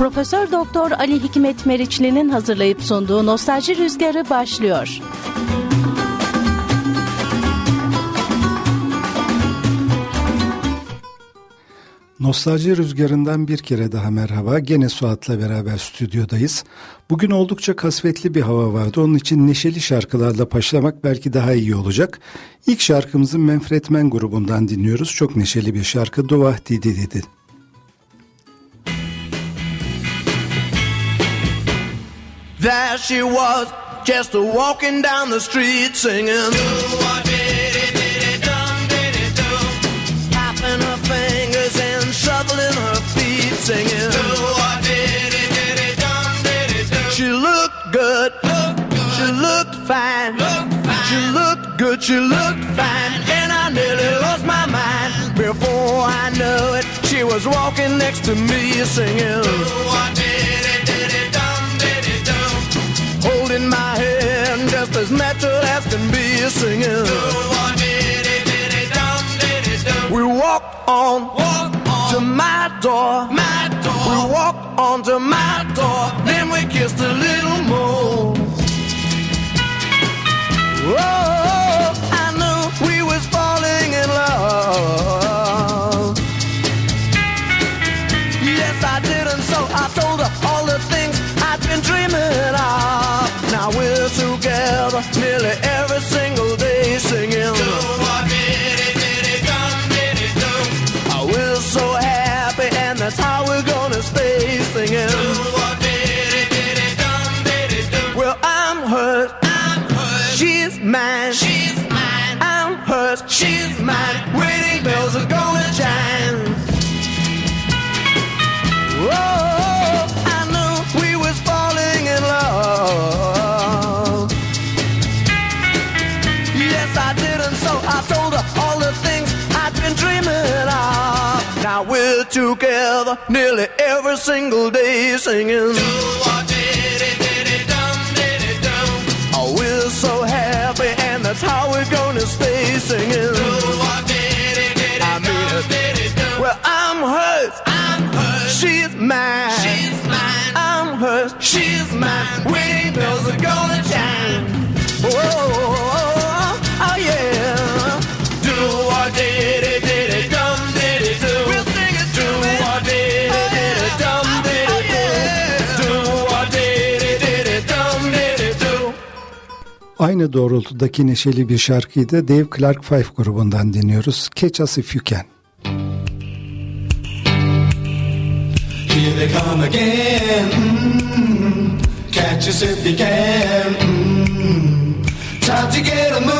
Profesör Doktor Ali Hikmet Meriçli'nin hazırlayıp sunduğu Nostalji Rüzgarı başlıyor. Nostalji rüzgarından bir kere daha merhaba. Gene Suat'la beraber stüdyodayız. Bugün oldukça kasvetli bir hava vardı. Onun için neşeli şarkılarla başlamak belki daha iyi olacak. İlk şarkımızı Manfred Mann grubundan dinliyoruz. Çok neşeli bir şarkı. Dua Didi Didi. There she was, just walking down the street singing. Tapping her fingers and shuffling her feet singing. She looked good, she looked fine, she looked good, she looked fine, and I nearly lost my mind. Before I knew it, she was walking next to me singing. Just as natural as can be singing. We walk on, walk to my door. We walk on to my door. Then we kissed a little more. Oh, I knew we was falling in love. Been dreaming of. Now we're together nearly every single day singing. We're so happy, and that's how we're gonna stay singing. Well, I'm she's mine. I'm hers, she's mine. Wedding bells are gonna chime. Now we're together nearly every single day singing. Oh, we're so happy, and that's how we're gonna stay singing. I mean it. Well, I'm hers. I'm hers. She's mine. I'm hers. She's mine. Wedding bells are gonna chime. Aynı doğrultudaki neşeli bir şarkıyı da Dave Clark Five grubundan dinliyoruz. Catch Us If You Can. Here they come again. Mm, catch us if you can. Mm, time to get a move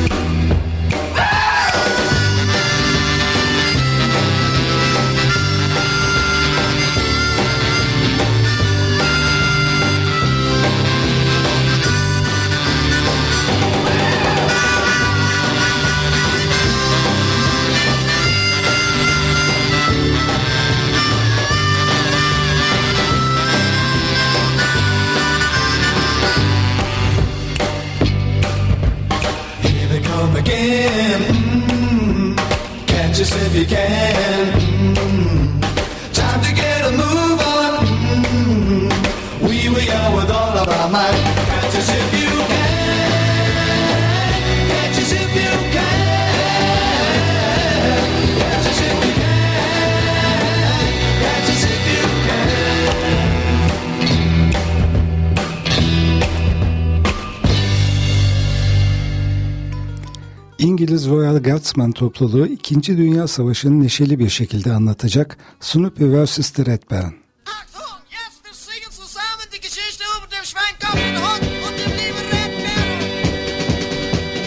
Yachtsman topluluğu 2. Dünya Savaşı'nı neşeli bir şekilde anlatacak Snoopy vs. Redburn.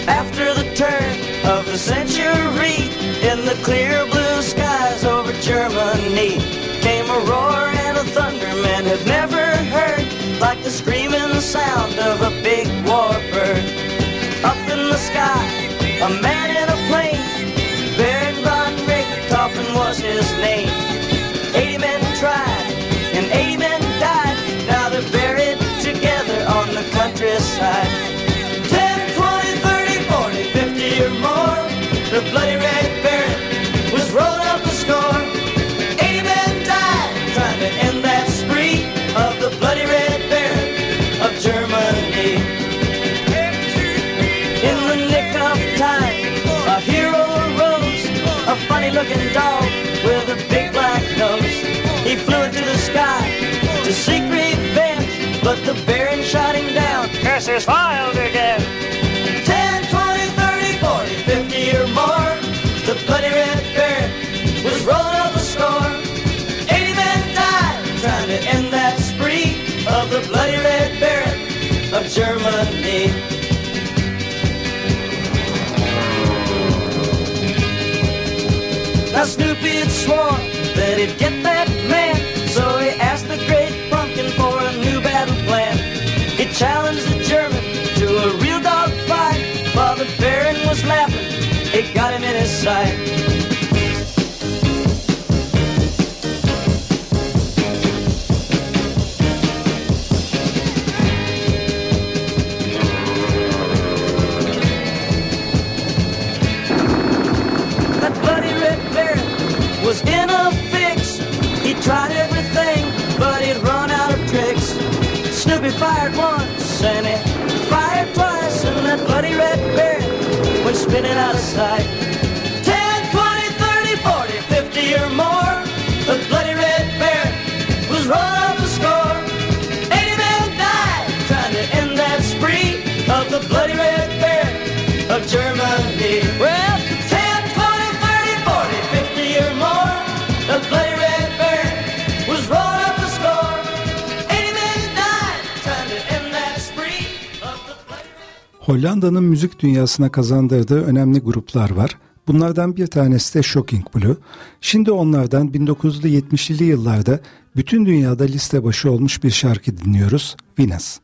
After the turn of the century In the clear blue skies over Germany Came a roar and a thunder men have never heard Like the screaming sound of a big war bird Up in the sky, a man was his name. Curses filed again. 10, 20, 30, 40, 50 or more, the bloody red Baron was rolling up the score. 80 men died trying to end that spree of the bloody red Baron of Germany. Now Snoopy had sworn that he'd get that man, so he asked the great pumpkin for a new battle plan. He challenged sight. That bloody red baron was in a fix. He tried everything, but he'd run out of tricks. Snoopy fired once and fired twice, and that bloody red baron went spinning out of sight. Hollanda'nın müzik dünyasına kazandırdığı önemli gruplar var. Bunlardan bir tanesi de Shocking Blue. Şimdi onlardan 1970'li yıllarda bütün dünyada liste başı olmuş bir şarkı dinliyoruz. Venus.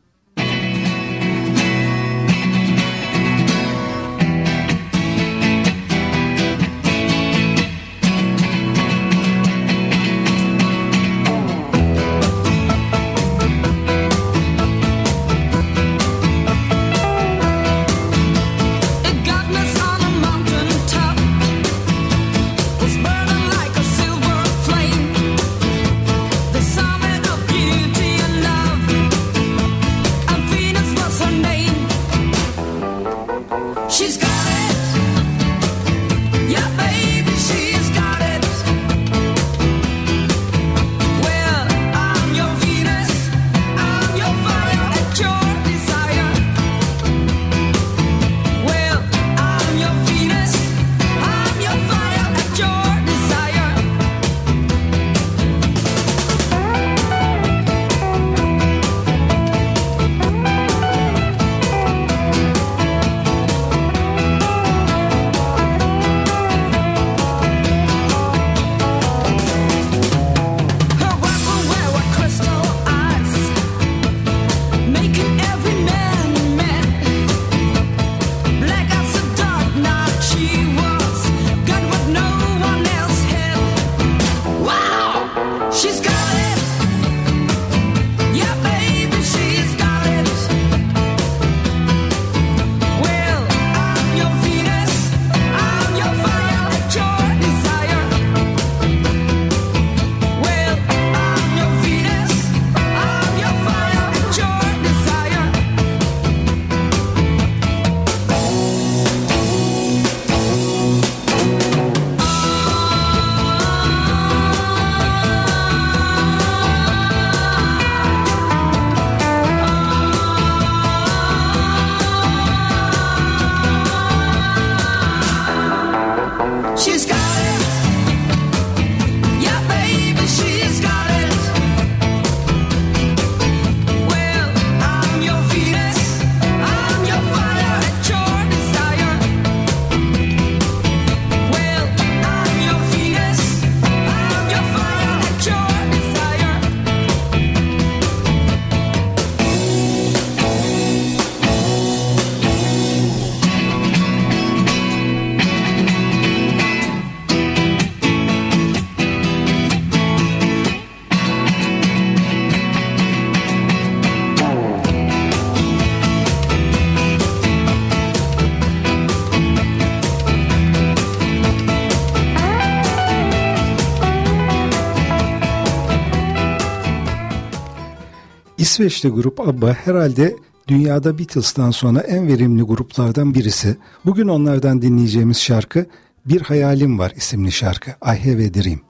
İsveçli grup ABBA herhalde dünyada Beatles'tan sonra en verimli gruplardan birisi. Bugün onlardan dinleyeceğimiz şarkı Bir Hayalim Var isimli şarkı. I Have a Dream.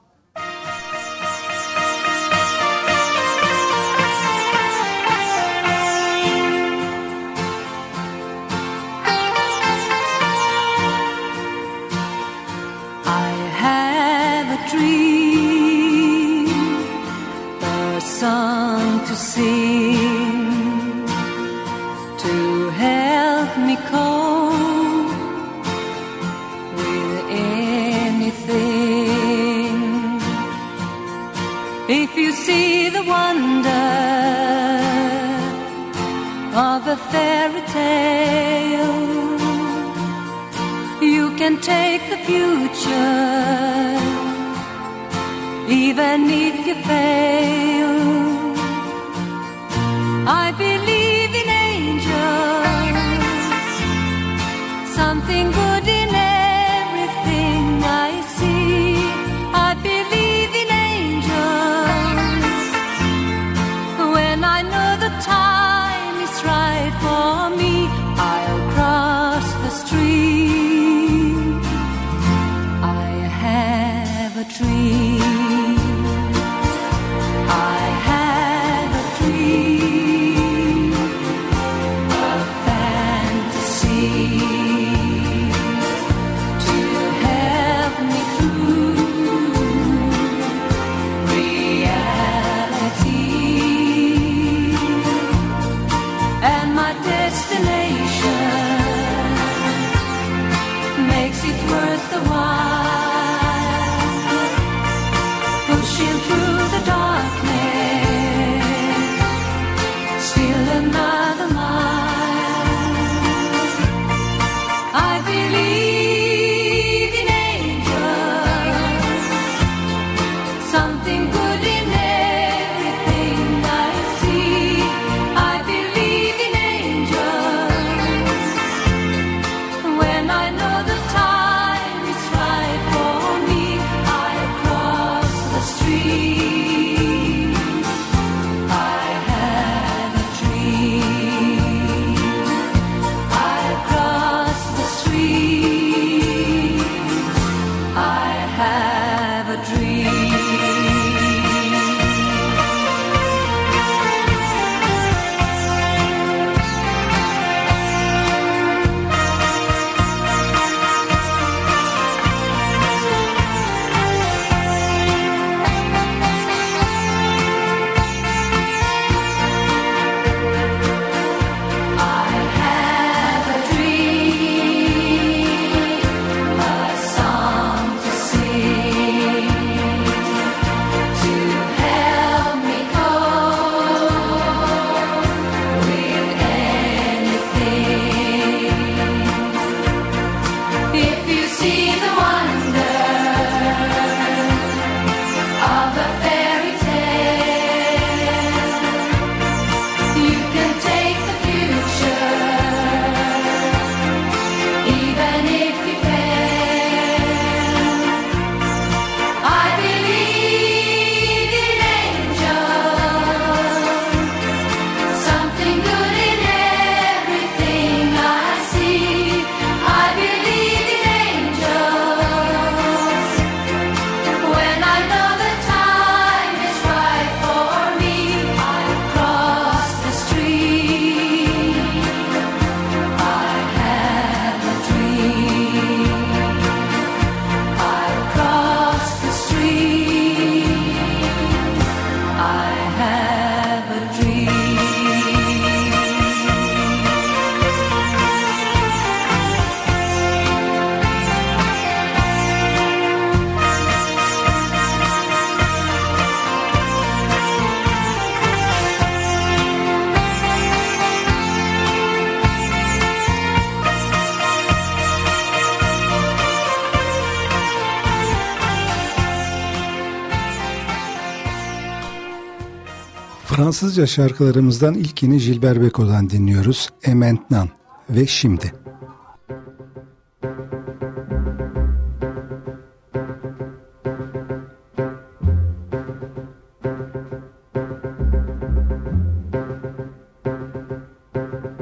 Fransızca şarkılarımızdan ilkini Gilbert Beko'dan dinliyoruz. Ementnan ve Şimdi.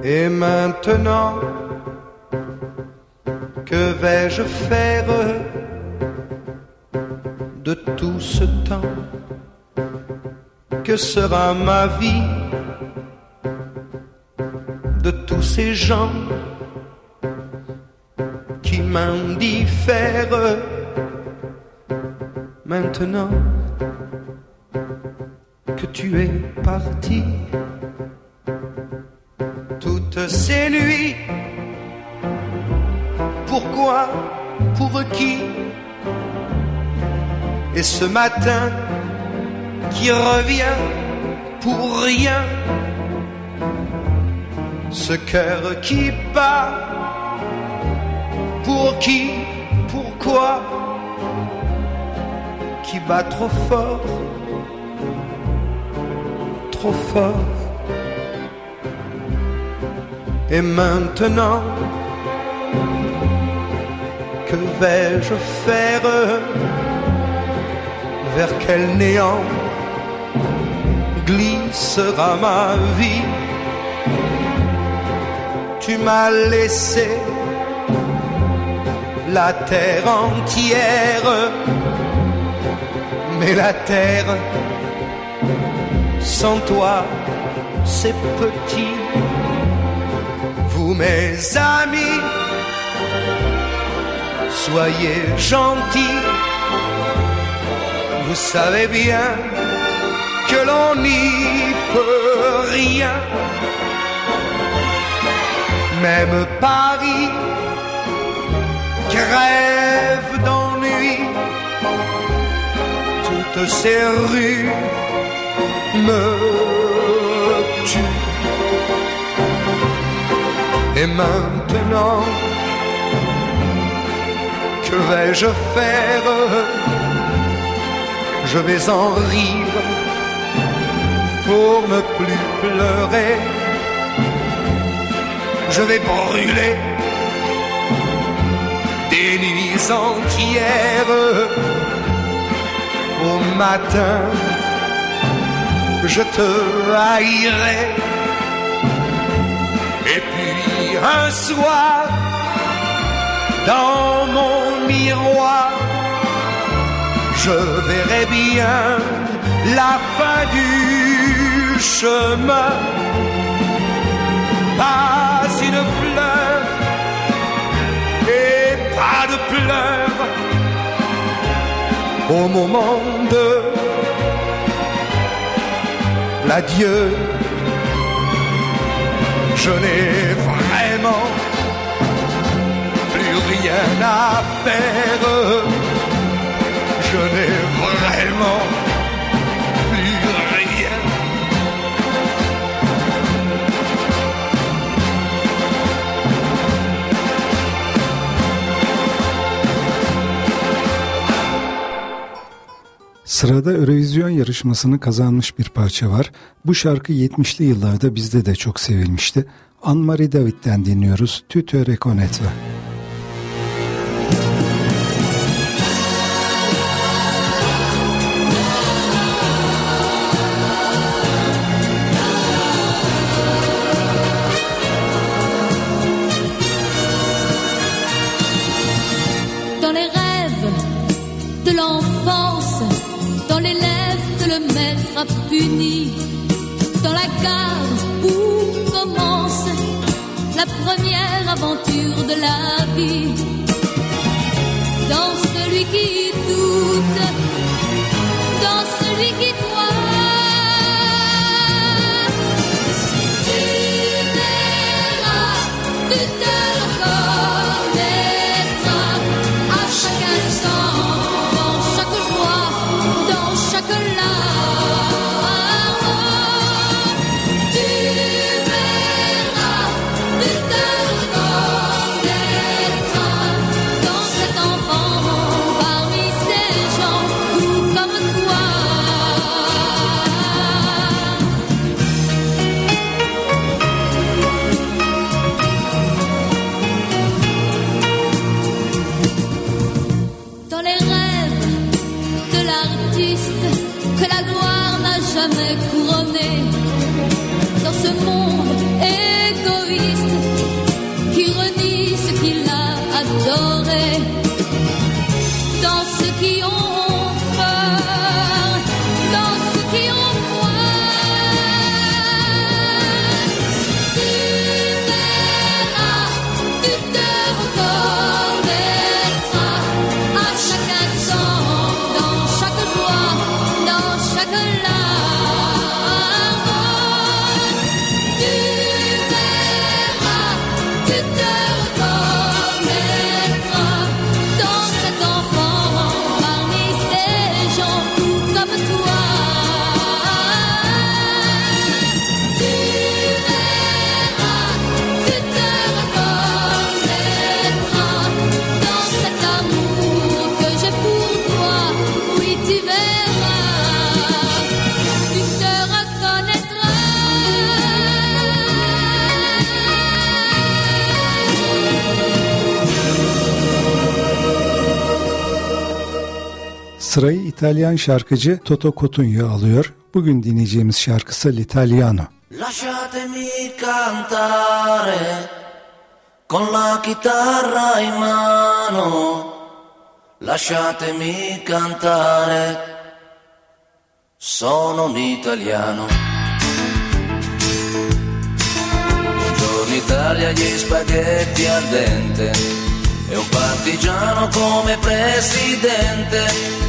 Et maintenant, que vais-je faire de tout ce temps Que sera ma vie de tous ces gens qui m'indiffèrent. Maintenant que tu es parti, toutes ces nuits, pourquoi, pour qui? Et ce matin qui revient pour rien, ce cœur qui bat, pour qui, pourquoi qui bat trop fort, trop fort. Et maintenant, que vais-je faire? Vers quel néant glissera ma vie Tu m'as laissé la terre entière mais la terre sans toi c'est petit. Vous mes amis, soyez gentils. Vous savez bien que l'on n'y peut rien. Même Paris crève d'ennui toutes ces rues me tuent. Et maintenant, que vais-je faire? Je vais en rire pour ne plus pleurer. Je vais brûler des nuits entières au matin, je te haïrai. Et puis un soir, dans mon miroir, je verrai bien la fin du chemin. Pas une fleur et pas de pleurs au moment de l'adieu. Je n'ai vraiment plus rien à faire. Je n'ai vraiment Sırada Eurovision yarışmasını kazanmış bir parça var. Bu şarkı 70'li yıllarda bizde de çok sevilmişti. Anne-Marie David'den dinliyoruz. Tu te reconnaîtras. Puni, dans la gare où commence la première aventure de la vie, dans celui qui doute, İtalyan şarkıcı Toto Cotugno alıyor. Bugün dinleyeceğimiz şarkısı L'Italiano. Lasciatemi cantare con la chitarra in mano. Lasciatemi cantare, sono un italiano. Buongiorno Italia, gli spaghetti al dente e un partigiano come presidente.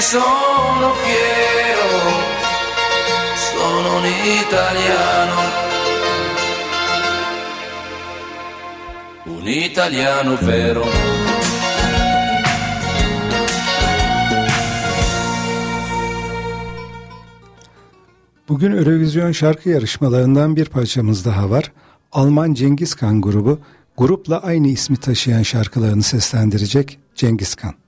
sono fiero, sono un italiano. Un italiano vero. Bugün Eurovision şarkı yarışmalarından bir parçamız daha var. Alman Cengiz Kan grubu, grupla aynı ismi taşıyan şarkılarını seslendirecek Cengiz Kan.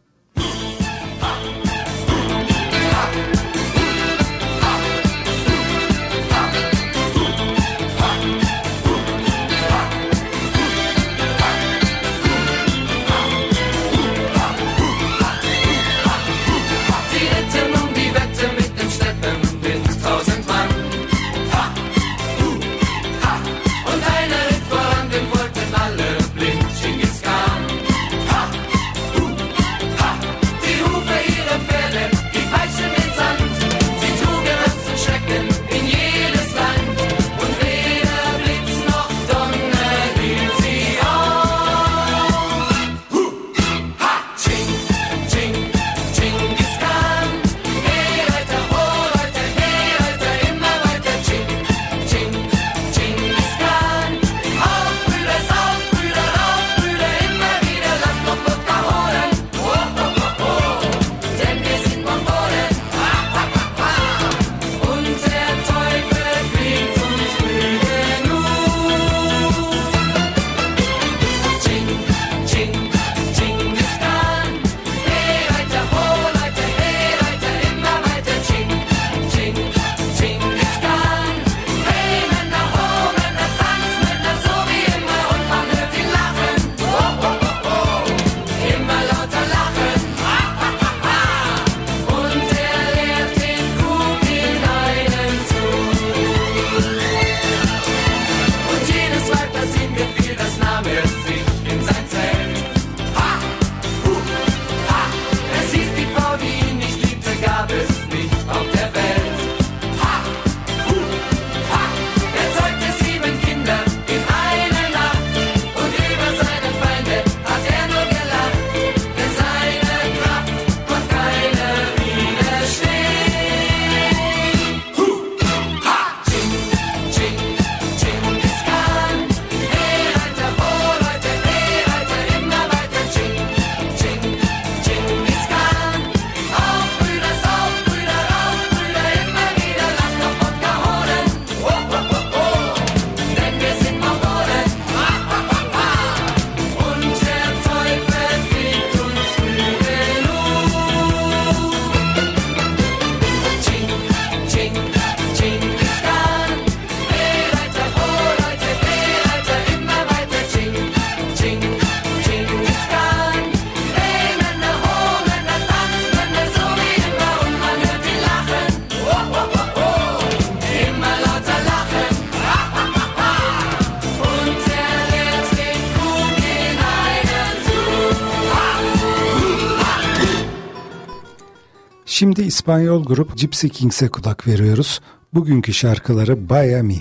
İspanyol grup Gypsy Kings'e kulak veriyoruz. Bugünkü şarkıları Miami.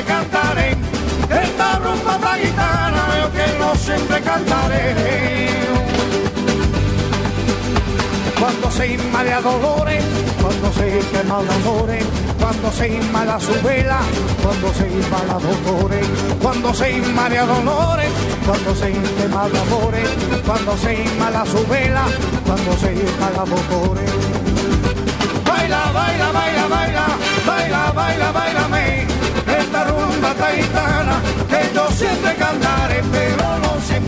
cantaré. Cuando se inma de dolores, cuando se quema amores, cuando se inma la su vela, cuando se inma la dolores, cuando se inma de dolores, cuando se quema amores, cuando se inma la su vela, cuando se inma la dolores. Baila, baila, baila, baila, baila, baila, baila, esta rumba taitana que yo siempre cantaré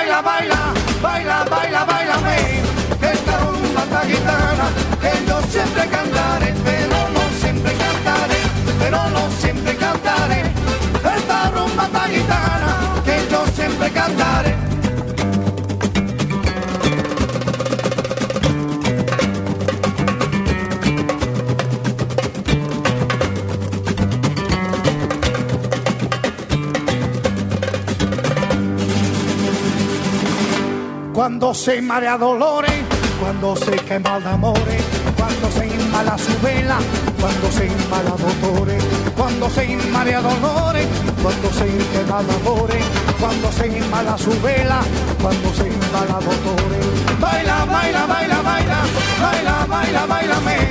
Baila, baila, baila, baila, baila, esta rumba ta gitana que yo siempre cantaré, Cuando se marea dolores, cuando se quema de amores, cuando se inmala su vela, cuando se inmala cuando se marea dolores, cuando se quema amores, cuando se inmala su vela, cuando se inmala dolores. Baila, baila, baila, baila, baila, baila, baila, esta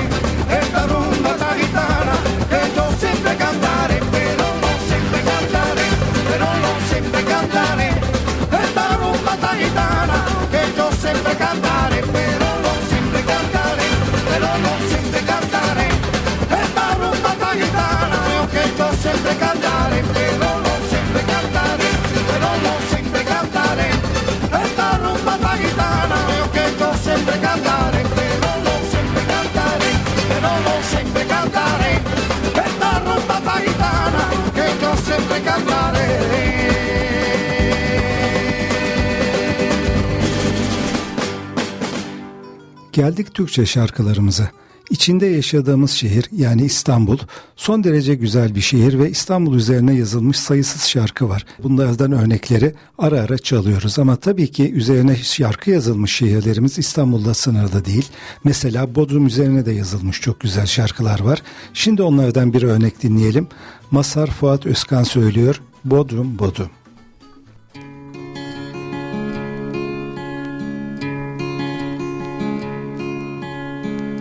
Geldik Türkçe şarkılarımıza. İçinde yaşadığımız şehir yani İstanbul son derece güzel bir şehir ve İstanbul üzerine yazılmış sayısız şarkı var. Bunlardan örnekleri ara ara çalıyoruz ama tabii ki üzerine şarkı yazılmış şehirlerimiz İstanbul'da sınırlı değil. Mesela Bodrum üzerine de yazılmış çok güzel şarkılar var. Şimdi onlardan bir örnek dinleyelim. Masar Fuat Özkan söylüyor Bodrum Bodrum.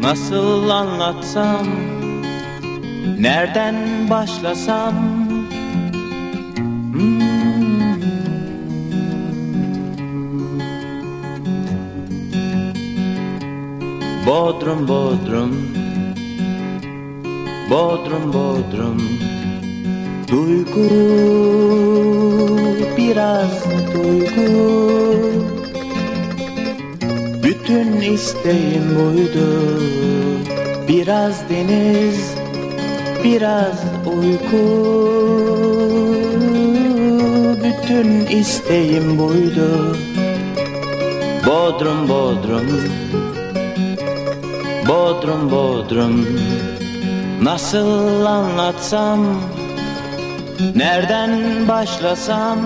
Nasıl anlatsam Nereden başlasam? Hmm. Bodrum Bodrum. Bodrum Bodrum. Duygu biraz duygu bütün isteğim buydu. Biraz deniz, biraz uyku. Bütün isteğim buydu. Bodrum, Bodrum. Bodrum, Bodrum. Nasıl anlatsam Nereden başlasam?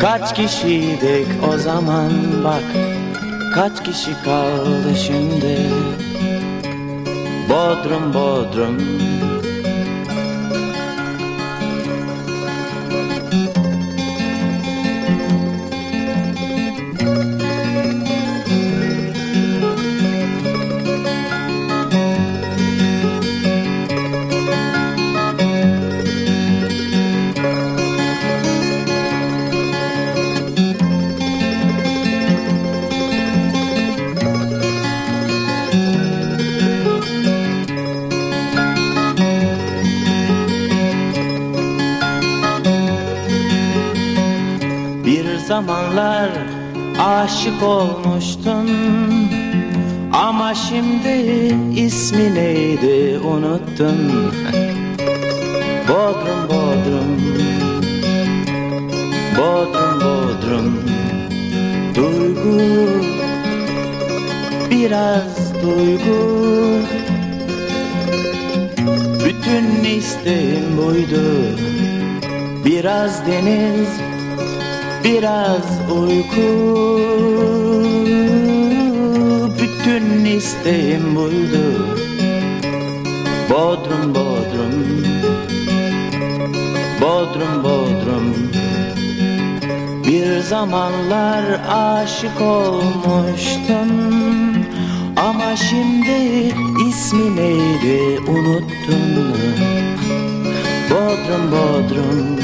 Kaç kişiydik o zaman? Bak Kaç kişi kaldı şimdi? Bodrum Bodrum zamanlar aşık olmuştun. Ama şimdi ismi neydi unuttun. Bodrum Bodrum. Bodrum Bodrum. Duygu. Biraz duygu. Bütün isteğim buydu. Biraz deniz Biraz uyku. Bütün isteğim buydu. Bodrum Bodrum. Bodrum Bodrum. Bir zamanlar aşık olmuştum. Ama şimdi ismi neydi unuttun Bodrum Bodrum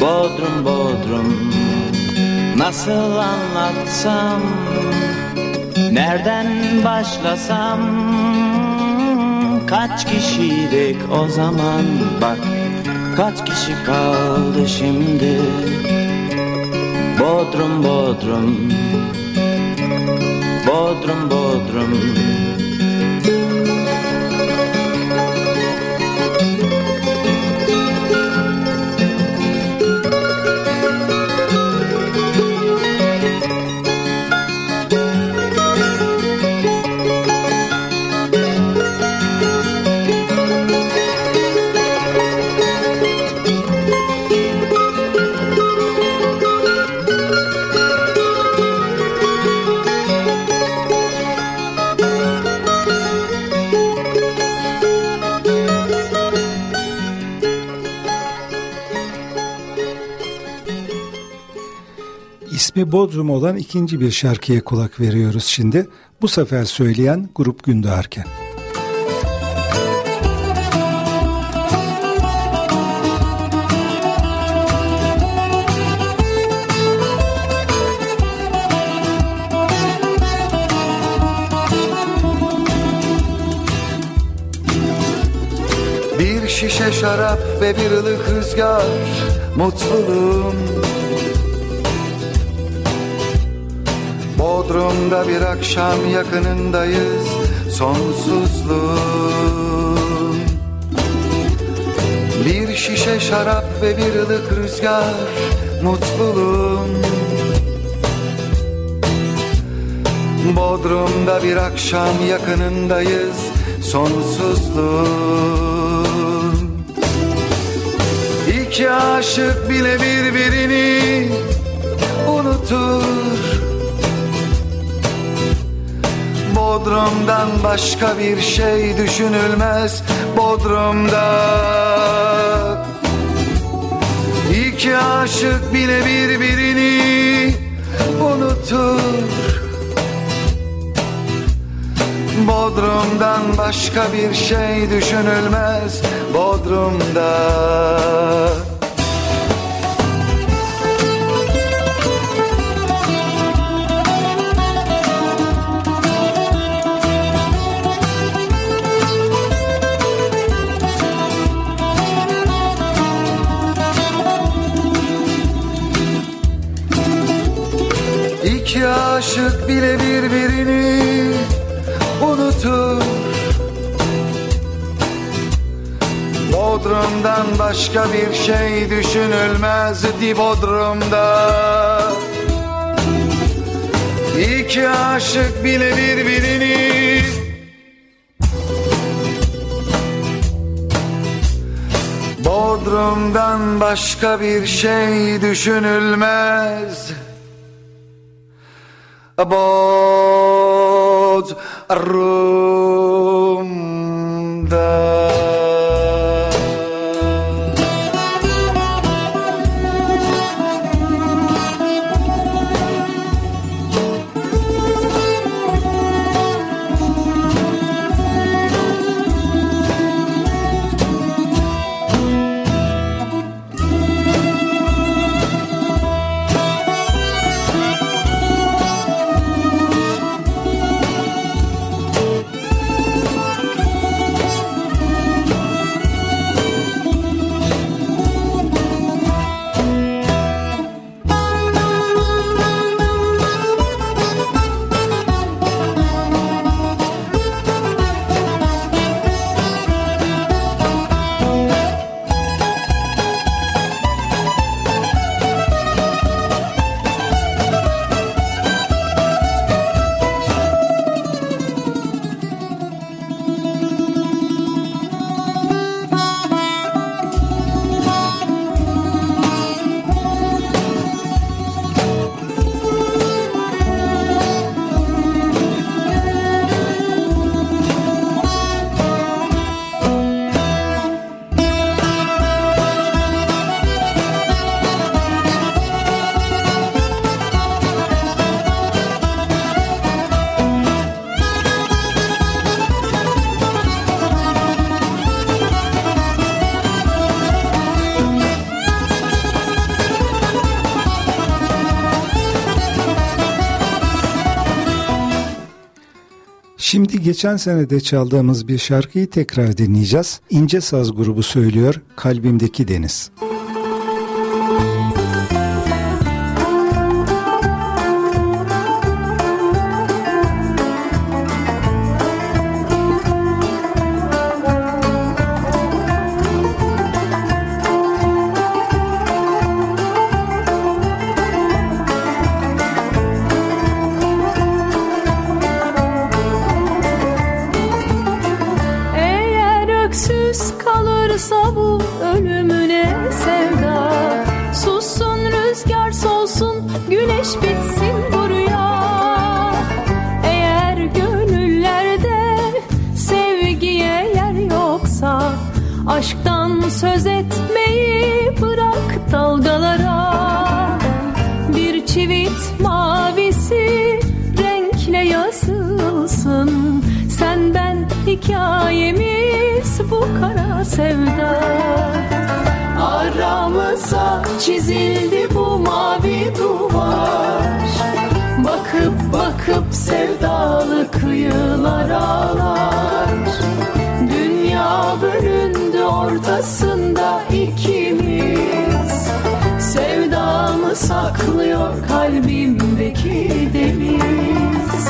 Bodrum Bodrum Nasıl anlatsam Nereden başlasam? Kaç kişiydik o zaman? Bak kaç kişi kaldı şimdi? Bodrum, Bodrum Bodrum, Bodrum İsmi Bodrum olan ikinci bir şarkıya kulak veriyoruz şimdi. Bu sefer söyleyen Grup Gündoğarken. Bir şişe şarap ve bir ılık rüzgar Mutluluğum Bodrum'da bir akşam yakınındayız Sonsuzluğum. Bir şişe şarap ve bir ılık rüzgar Mutluluğum. Bodrum'da bir akşam yakınındayız Sonsuzluğum. İki aşık bile birbirini unutur Bodrum'dan başka bir şey düşünülmez Bodrum'da. İki aşık bile birbirini unutur. Bodrum'dan başka bir şey düşünülmez Bodrum'da bile birbirini unutur. Bodrum'dan başka bir şey düşünülmezdi Bodrum'da. İki aşık bile birbirini Bodrum'dan başka bir şey düşünülmez abodes. Geçen senede çaldığımız bir şarkıyı tekrar dinleyeceğiz. İnce Saz grubu söylüyor Kalbimdeki Deniz. Bakıp sevdalı kıyılar ağlar. Dünya bölündü ortasında ikimiz. Sevdamı saklıyor kalbimdeki deniz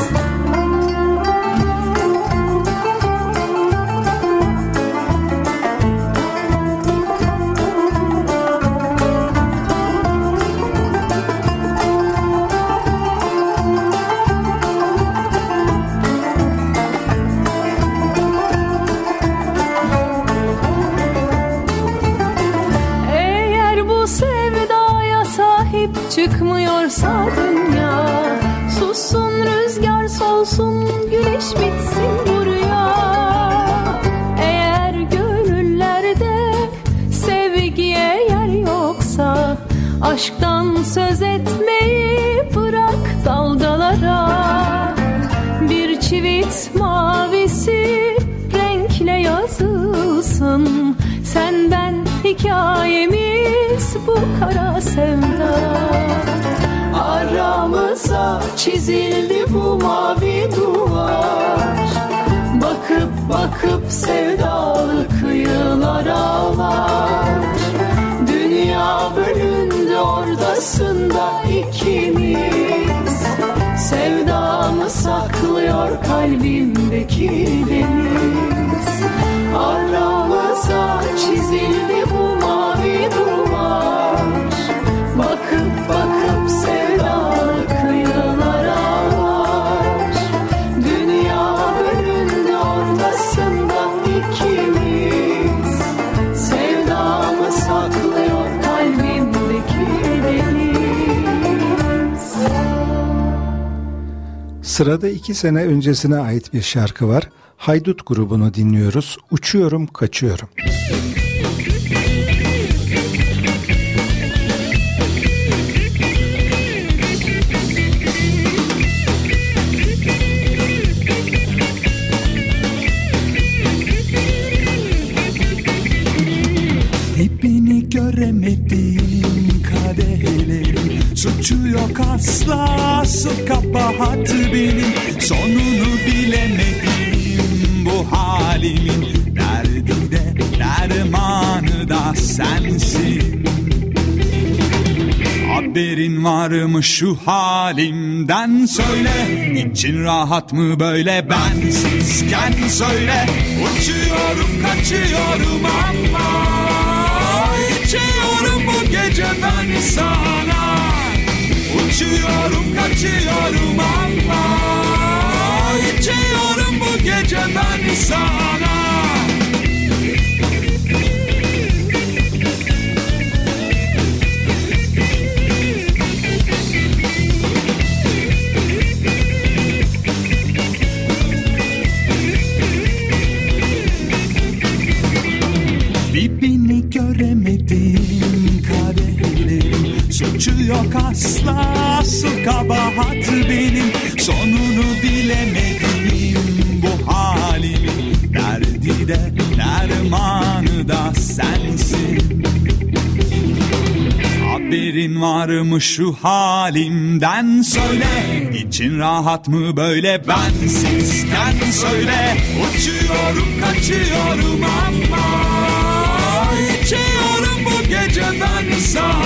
çıkmıyorsa dünya Sussun rüzgar solsun güneş bitsin bu rüya. Eğer gönüllerde sevgiye yer yoksa Aşktan söz etmeyi çizildi bu mavi duvar. Bakıp bakıp sevdalı kıyılar ağlar. Dünya bölündü ortasında ikimiz. Sevdamı saklıyor kalbimdeki deniz. Aramıza çizildi Sırada iki sene öncesine ait bir şarkı var. Haydut grubunu dinliyoruz. Uçuyorum, kaçıyorum. Dibini Haberin var mı şu halimden söyle. İçin rahat mı böyle bensizken söyle. Uçuyorum kaçıyorum ama İçiyorum bu gece ben sana. Uçuyorum kaçıyorum ama İçiyorum bu gece ben sana Suçu yok asla asıl kabahat benim. Sonunu bilemedim bu halimin. Derdi de dermanı da sensin. Haberin var mı şu halimden? Söyle. İçin rahat mı böyle? Bensizken söyle. Uçuyorum kaçıyorum ama. İçiyorum bu gece ben sana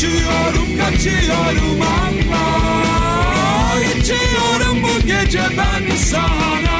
Uçuyorum kaçıyorum ama İçiyorum bu gece ben sana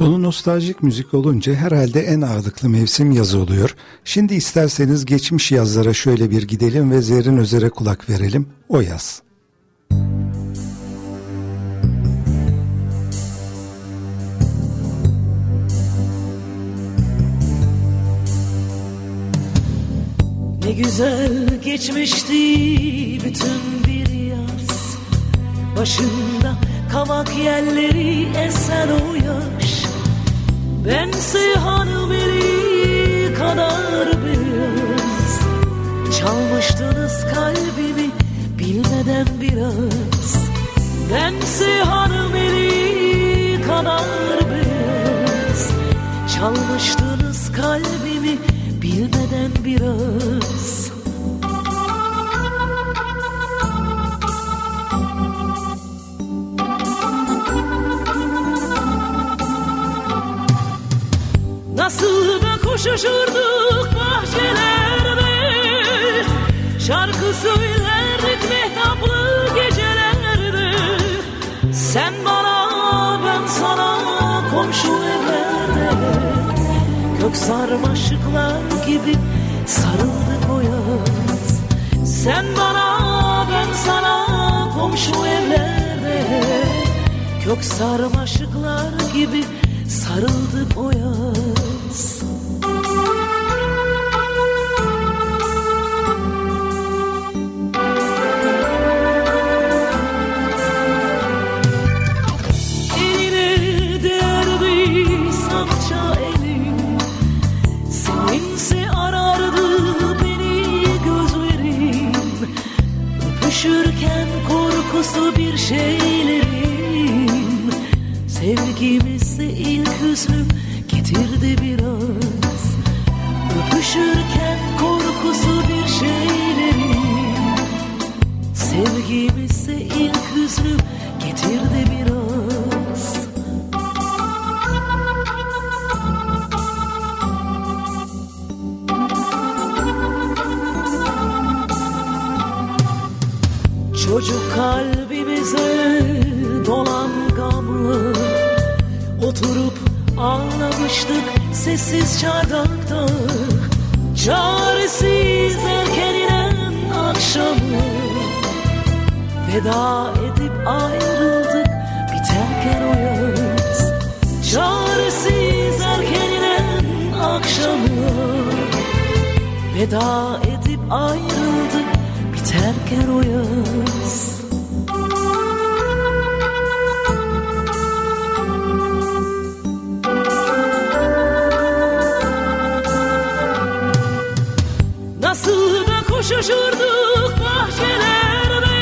Konu nostaljik müzik olunca herhalde en ağırlıklı mevsim yaz oluyor. Şimdi isterseniz geçmiş yazlara şöyle bir gidelim ve Zerrin Özer'e kulak verelim. O yaz. Ne güzel geçmişti bütün bir yaz. Başında kavak yelleri esen o yaş. Bense hanım eli kadar beyaz Çalmıştınız kalbimi bilmeden biraz. Bense hanım eli kadar beyaz Çalmıştınız kalbimi bilmeden biraz. Nasıl da koşuşurduk bahçelerde. Şarkı söylerdik mehtaplı gecelerde. Sen bana Kök sarmaşıklar gibi sarıldık o yaz Sen bana ben sana komşu evlerde Kök sarmaşıklar gibi sarıldık o yaz şeylerin Sevgimizse ilk hüznü getirdi biraz. Öpüşürken korkusu bir şeylerin Sevgimizse ağlamıştık sessiz çardakta. Çaresiz erken inen akşamı. Veda edip ayrıldık biterken o yaz. Çaresiz erken inen akşamı. Veda edip ayrıldık biterken o yaz da koşuşurduk bahçelerde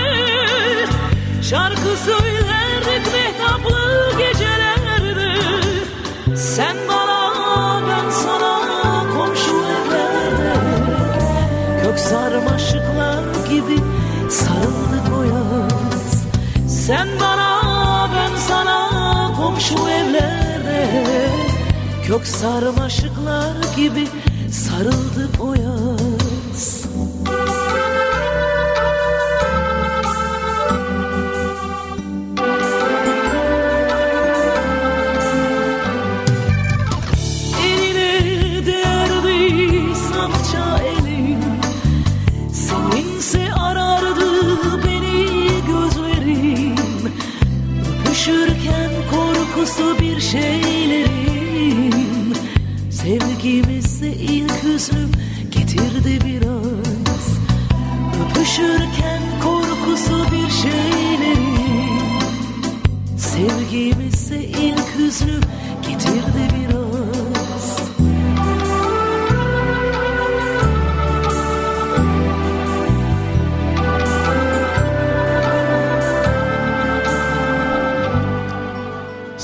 Şarkı söylerdik mehtaplı gecelerde. Sen bana ben sana komşu evlerde. Kök sarmaşıklar gibi sarıldık o yaz. Sen bana ben sana komşu evlerde. Kök sarmaşıklar gibi sarıldık o yaz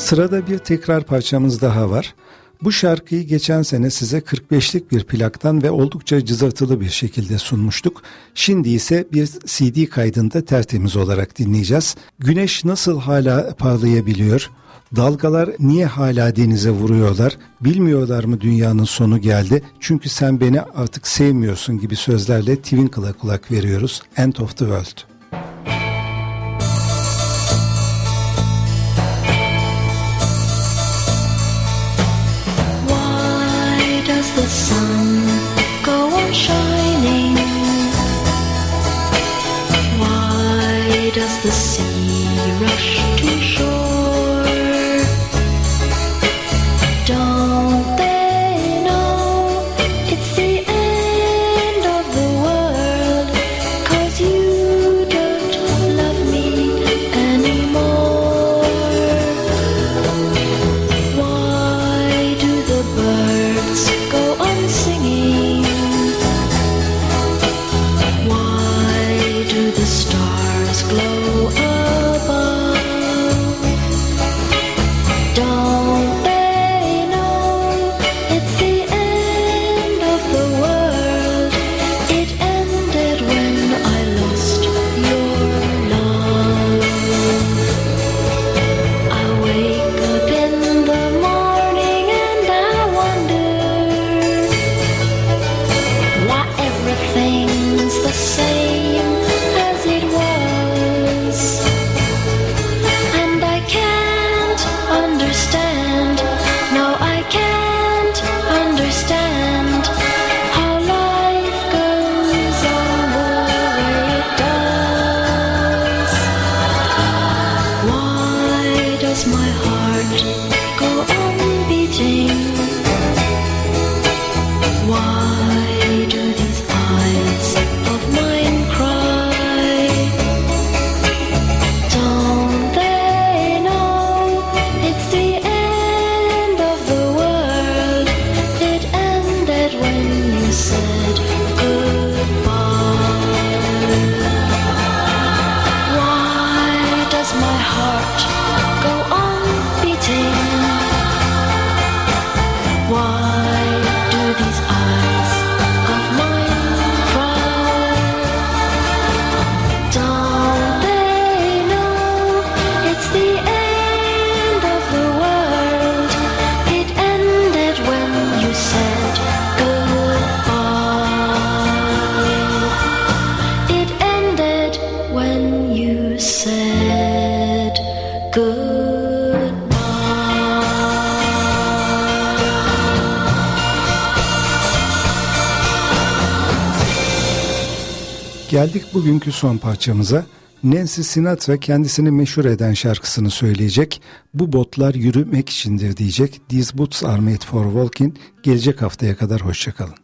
Sırada bir tekrar parçamız daha var. Bu şarkıyı geçen sene size 45'lik bir plaktan ve oldukça cızırtılı bir şekilde sunmuştuk. Şimdi ise bir CD kaydında tertemiz olarak dinleyeceğiz. Güneş nasıl hala parlayabiliyor? Dalgalar niye hala denize vuruyorlar? Bilmiyorlar mı dünyanın sonu geldi? Çünkü sen beni artık sevmiyorsun gibi sözlerle Twinkle'a kulak veriyoruz. End of the World. The sea Geldik bugünkü son parçamıza. Nancy Sinatra kendisini meşhur eden şarkısını söyleyecek. Bu botlar yürümek içindir diyecek. These boots are made for walking. Gelecek haftaya kadar hoşçakalın.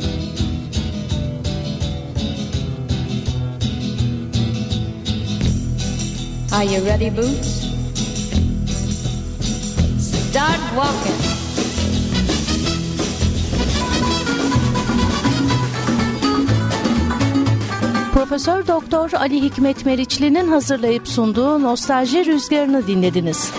Are you ready, Boots? Start walking. Profesör Doktor Ali Hikmet Meriçli'nin hazırlayıp sunduğu Nostalji Rüzgarı'nı dinlediniz.